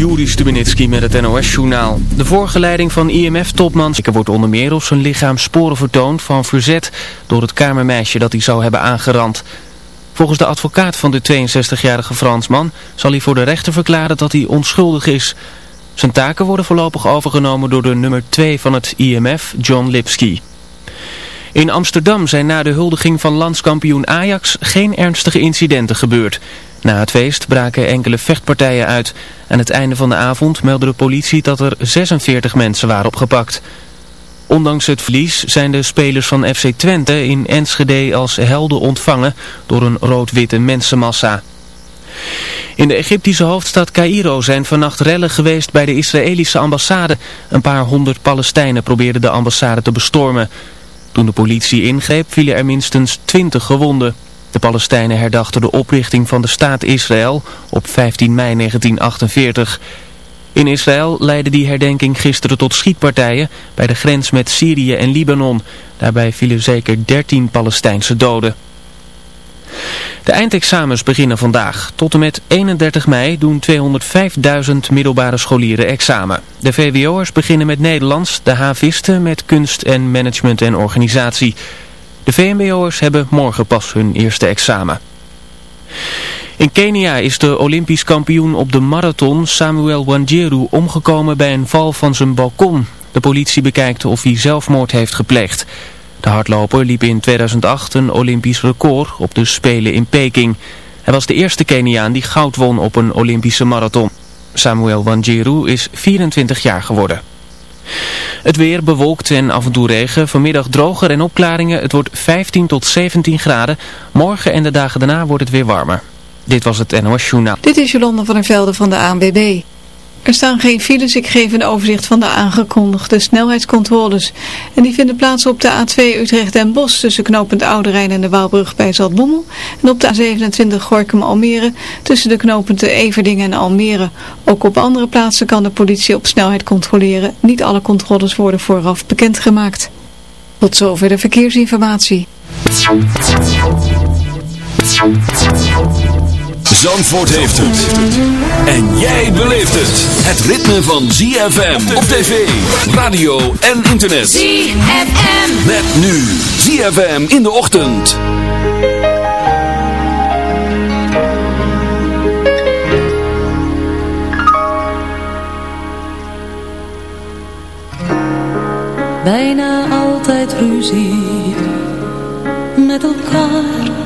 Juri Stubenitski met het NOS-journaal. De voorgeleiding van IMF-topman wordt onder meer of zijn lichaam sporen vertoont van verzet door het kamermeisje dat hij zou hebben aangerand. Volgens de advocaat van de 62-jarige Fransman zal hij voor de rechter verklaren dat hij onschuldig is. Zijn taken worden voorlopig overgenomen door de nummer 2 van het IMF, John Lipsky. In Amsterdam zijn na de huldiging van landskampioen Ajax geen ernstige incidenten gebeurd. Na het feest braken enkele vechtpartijen uit. Aan het einde van de avond meldde de politie dat er 46 mensen waren opgepakt. Ondanks het verlies zijn de spelers van FC Twente in Enschede als helden ontvangen door een rood-witte mensenmassa. In de Egyptische hoofdstad Cairo zijn vannacht rellen geweest bij de Israëlische ambassade. Een paar honderd Palestijnen probeerden de ambassade te bestormen. Toen de politie ingreep vielen er minstens twintig gewonden. De Palestijnen herdachten de oprichting van de staat Israël op 15 mei 1948. In Israël leidde die herdenking gisteren tot schietpartijen bij de grens met Syrië en Libanon. Daarbij vielen zeker 13 Palestijnse doden. De eindexamens beginnen vandaag. Tot en met 31 mei doen 205.000 middelbare scholieren examen. De VWO'ers beginnen met Nederlands, de havisten met kunst en management en organisatie. De VMBO'ers hebben morgen pas hun eerste examen. In Kenia is de Olympisch kampioen op de marathon Samuel Wanjiru omgekomen bij een val van zijn balkon. De politie bekijkt of hij zelfmoord heeft gepleegd. De hardloper liep in 2008 een Olympisch record op de Spelen in Peking. Hij was de eerste Keniaan die goud won op een Olympische marathon. Samuel Wanjiru is 24 jaar geworden. Het weer bewolkt en af en toe regen. Vanmiddag droger en opklaringen. Het wordt 15 tot 17 graden. Morgen en de dagen daarna wordt het weer warmer. Dit was het NOS Journaal. Dit is Jolanda van der Velde van de ANWB. Er staan geen files, ik geef een overzicht van de aangekondigde snelheidscontroles. En die vinden plaats op de A2 Utrecht en Bos tussen knooppunt Ouderijn en de Waalbrug bij Zaltbommel. En op de A27 Gorkum Almere tussen de knooppunten Everdingen en Almere. Ook op andere plaatsen kan de politie op snelheid controleren. Niet alle controles worden vooraf bekendgemaakt. Tot zover de verkeersinformatie. Zandvoort heeft het. En jij beleeft het. Het ritme van ZFM op tv, radio en internet. ZFM. Met nu ZFM in de ochtend. Bijna altijd ruzie met elkaar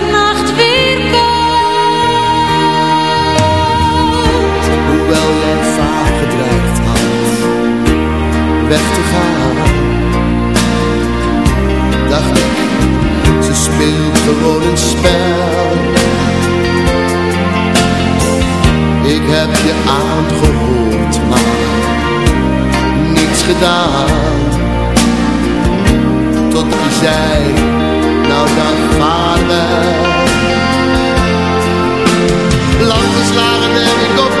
weg te gaan. Dacht ik, ze speelt gewoon een spel. Ik heb je aangehoord, maar niets gedaan. Tot je zei, nou dan vaarwel. Lang geslagen heb ik op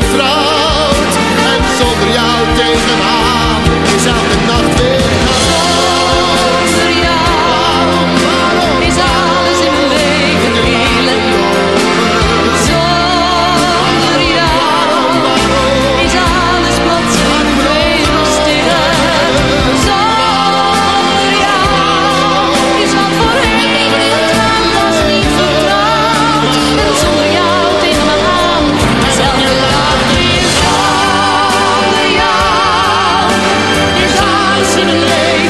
vertrouwd. En zonder jou tegen. late.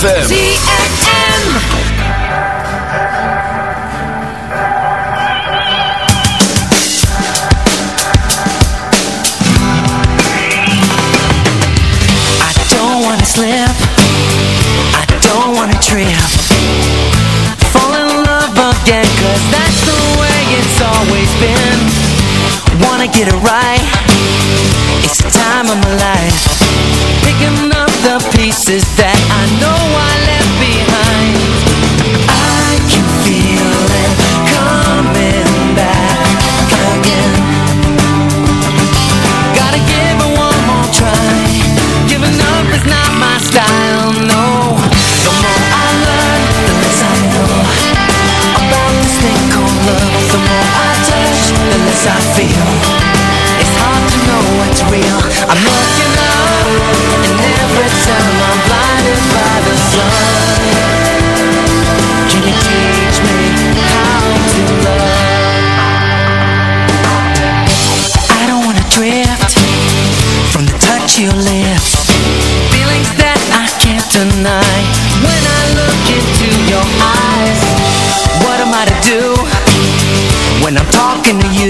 ZFM. ZFM. I don't wanna slip. I don't wanna trip. Fall in love again Cause that's the way it's always been. Wanna get it right. It's the time of my life. Picking up the pieces that I know I left behind. I can feel it coming back again. Gotta give it one more try. Giving up is not my style, no. The more I learn, the less I know About this thing called love. The more I touch, the less I feel. It's hard to know what's real. I'm looking up talking to you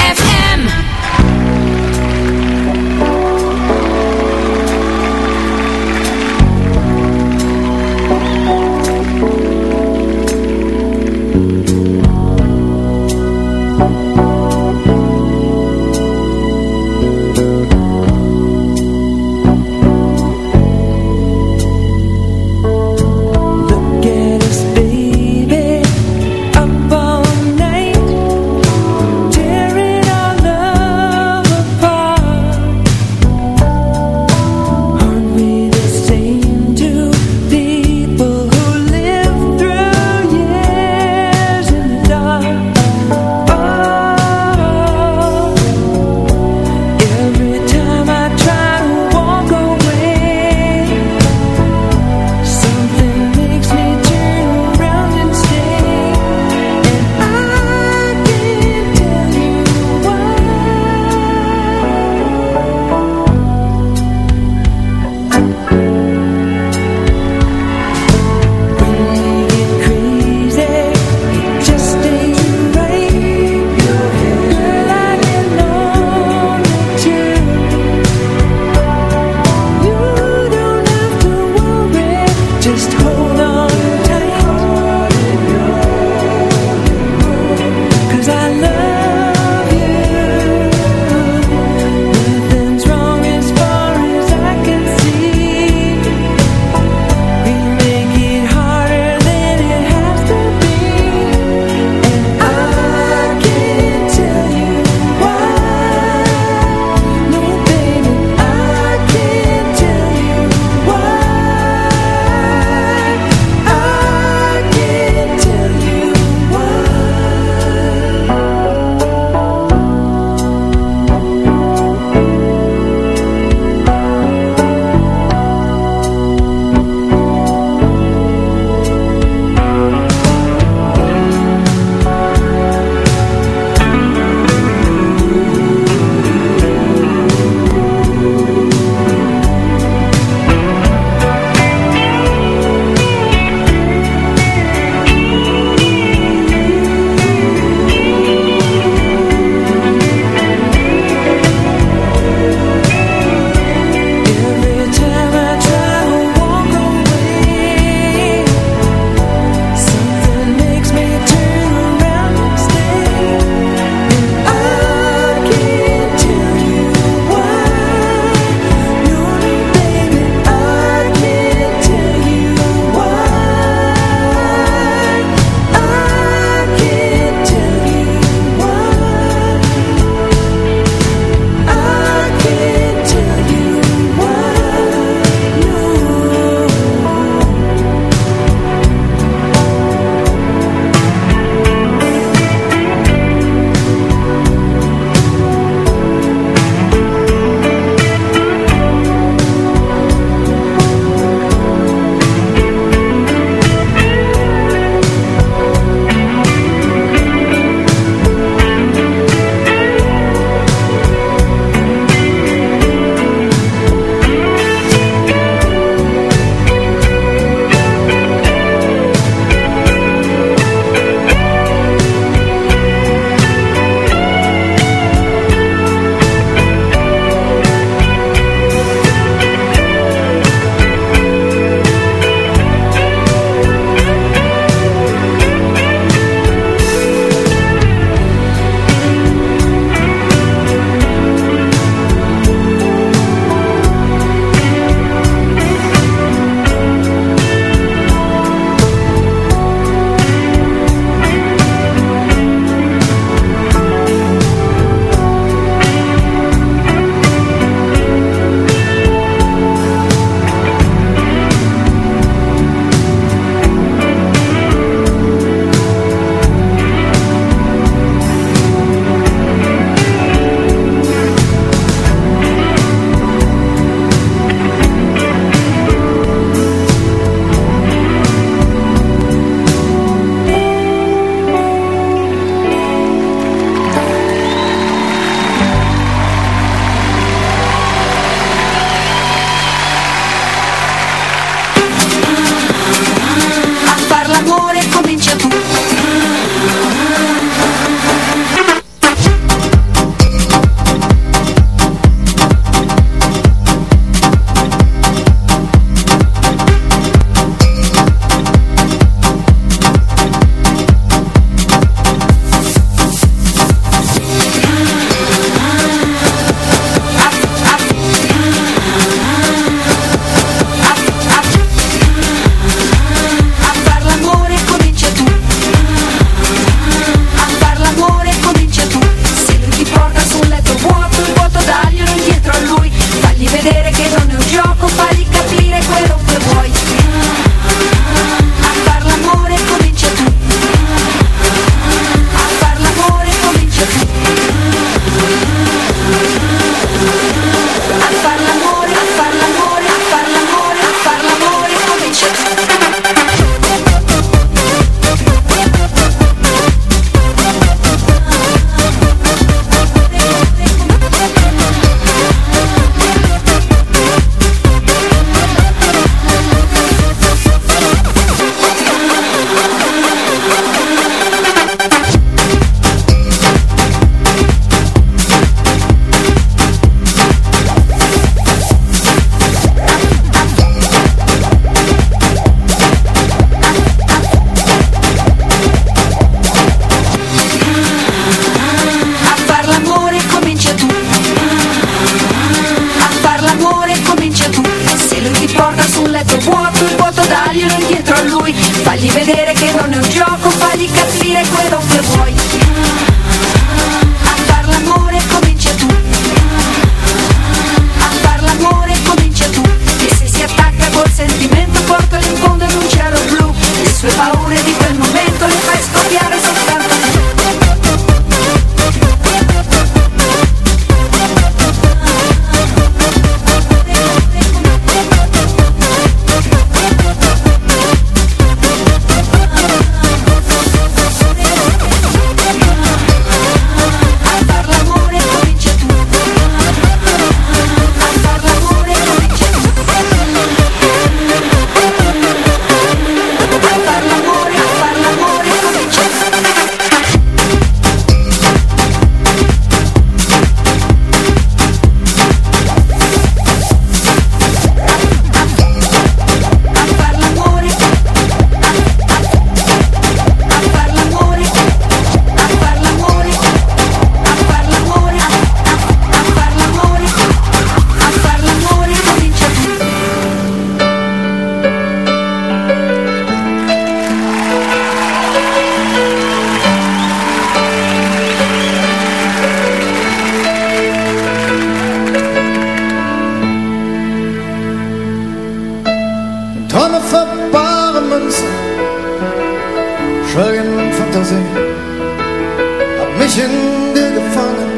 mich in dir gefangen,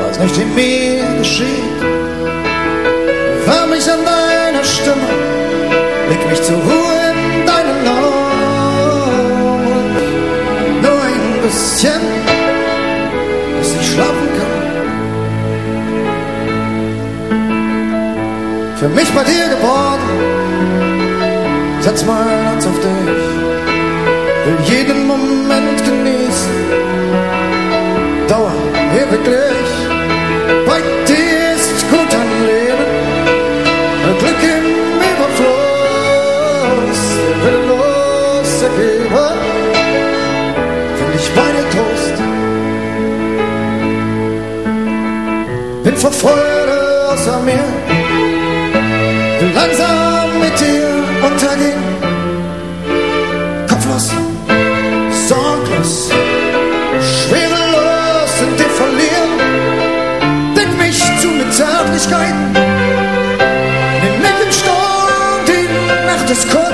was nicht in mir geschieht. Hör mich an deiner Stimme, leg mich zur Ruhe in deinen Augen. Nur ein bisschen, bis ich schlafen kann. Für mich bei dir geworden, setz mal Herz auf dich. jeden Moment genießen. Dauer ewiglich, bei dir ist gut am Leben, Glück im Überfluss, los ergeben, wenn ich meine Trost bin verfeuert außer mir. It's cold.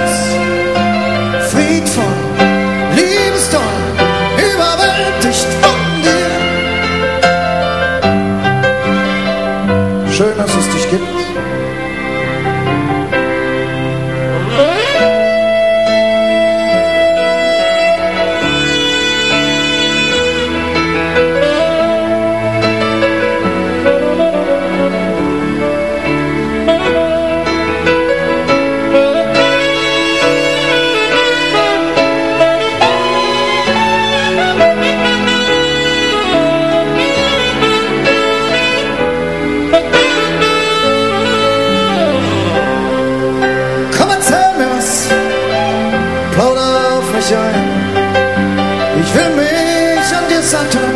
ein. Ich will mich an dir satteln.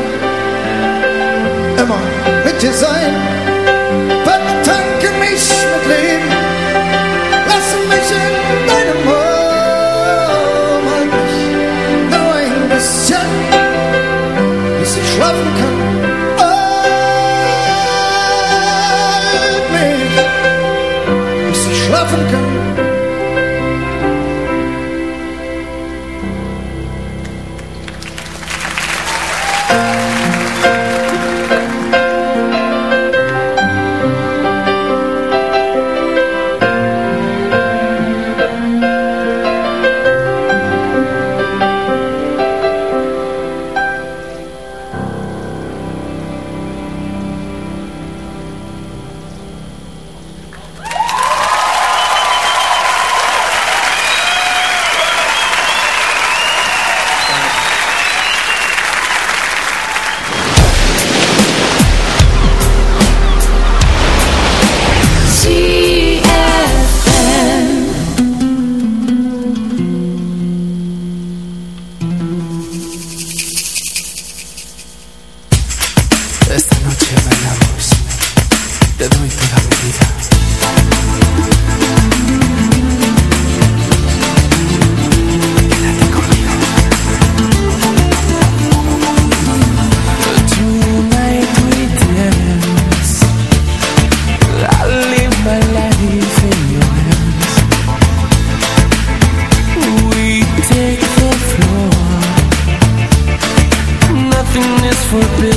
for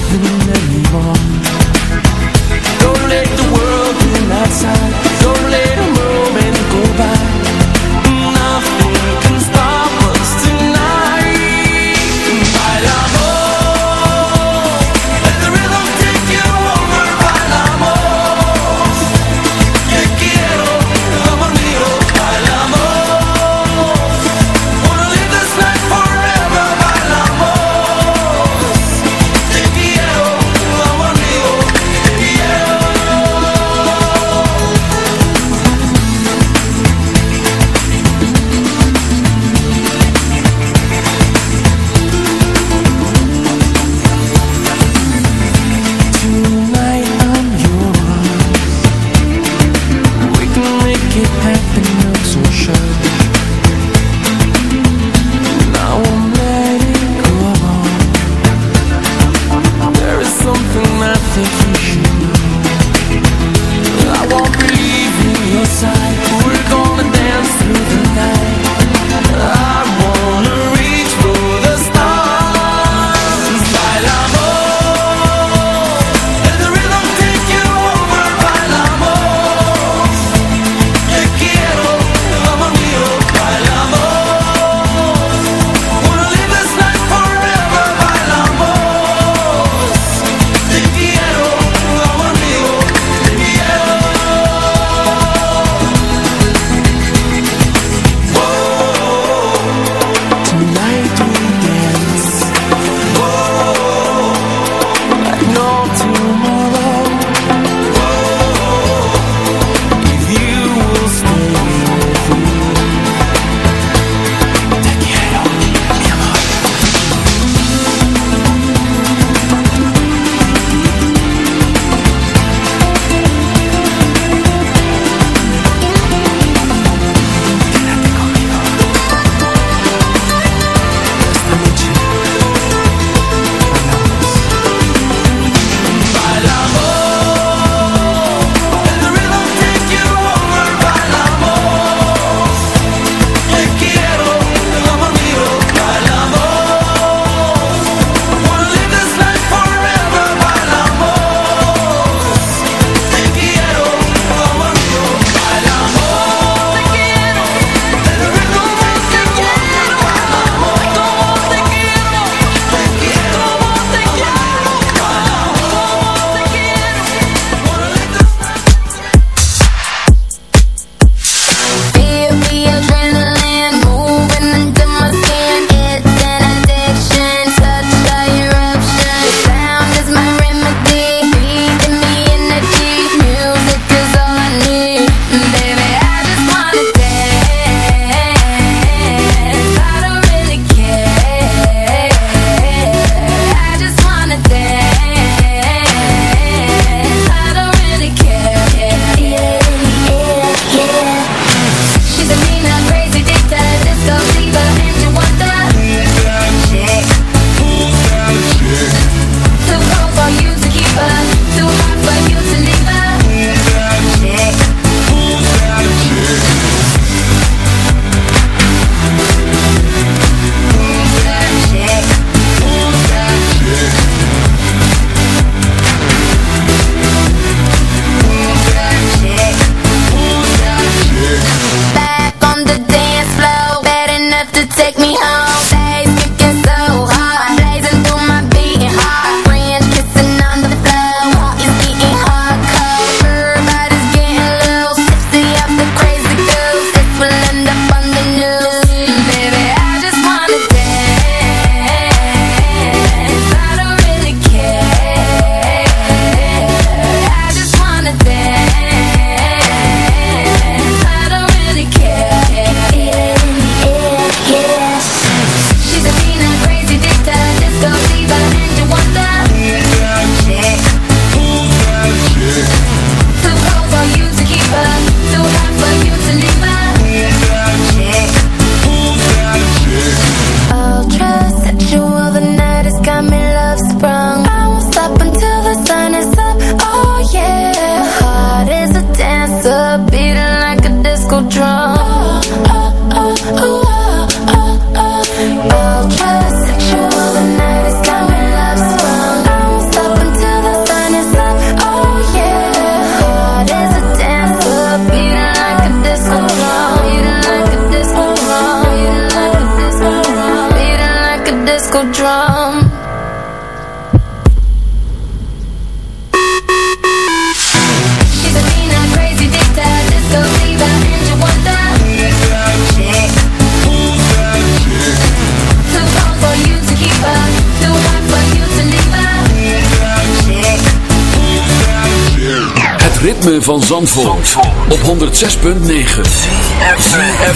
ritme van Zandvoort, op 106.9 CFFM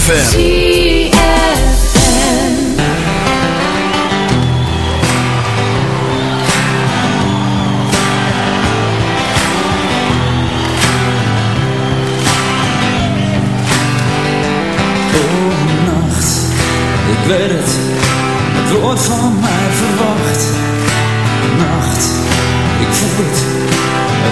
nacht, ik weet het, het wordt van mij verwacht.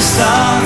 stars